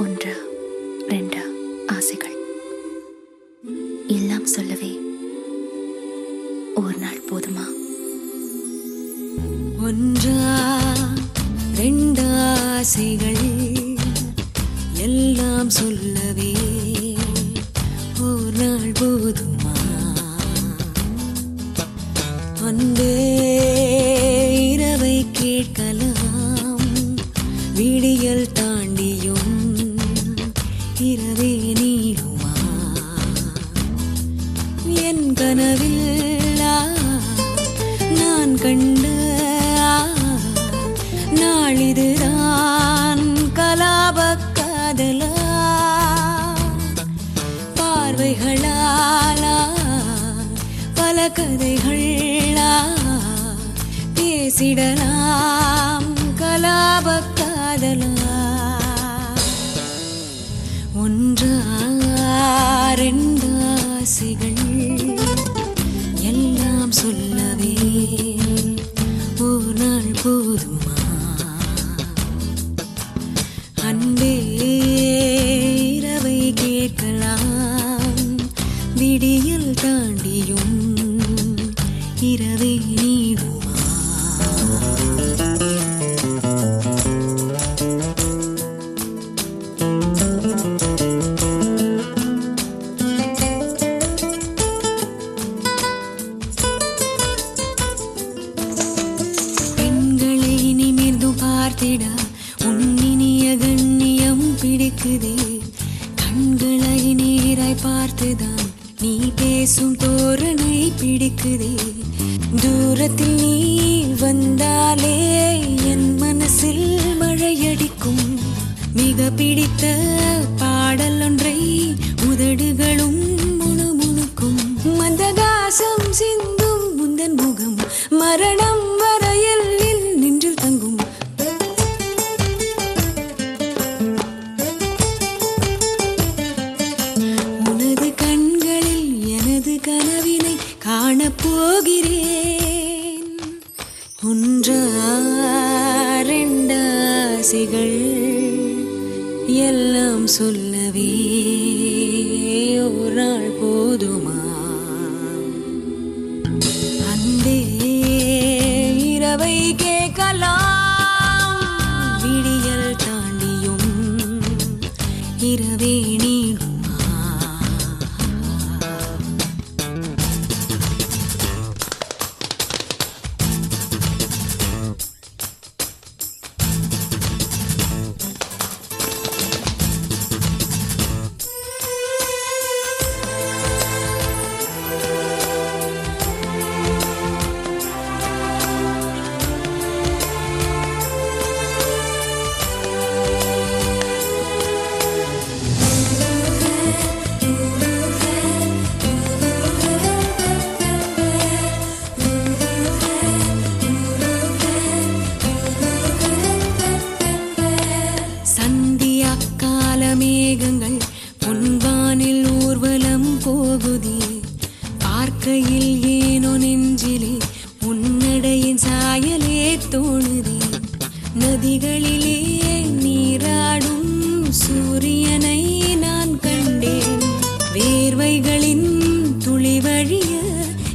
ஒன்று ரெண்டு ஆசைகள். எல்லாம் சொல்லவே ஒரு நாள் போதுமா? ஒன்றா ரெண்டு ஆசைகள். எல்லாம் சொல்லவே ஒரு நாள் போதுமா? வந்தே இரவை கேட்கலாம். என் கனவில் நான் கண்ட நாளிதுதான் கலாப காதலா. பார்வைகளாலா பல கதைகளா பேசிடலாம் கலாப காதலா. ஒன்றா ரெண்டு நீடுமா பெண்களை நிமிர்ந்து பார்த்திட உன்னினிய கண்ணியம் பிடிக்குதே. கண்களை நேராய் பார்த்துதான் நீ பேசும் தோரணை பிடிக்குதே. தூரத்தில் நீ வந்தாலே என் மனசில் மழையடிக்கும். மிக பிடித்த பாடல் ஒன்றை உதடுகளும் முணுமுணுக்கும். மந்தகாசம் சிந்தும் முந்தன் முகம் மரணம் வரையில் நின்று தங்கும். உனது கண்களில் எனது கனவினை காணப்போகிறேன். போகிறேன் எல்லாம் சொல்லவே ஒரு நாள் போதுமா? அன்பே இரவை கேட்கலாம். ஏனோ நெஞ்சிலே உன்னடையின் சாயலே தோணுதே. நதிகளிலே நீராடும் சூரியனை நான் கண்டேன். வேர்வைகளின் துளி வழிய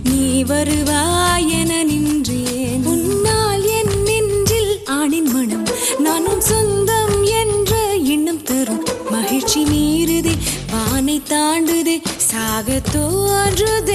நீ வருவாய் என நின்றேன். உன்னால் என் நெஞ்சில் ஆணின் மனம் நானும் சொந்தம் என்ற எண்ணம் தரும். மகிழ்ச்சி மீறுதே வானை தாண்டுதே சாக தோன்றுதே.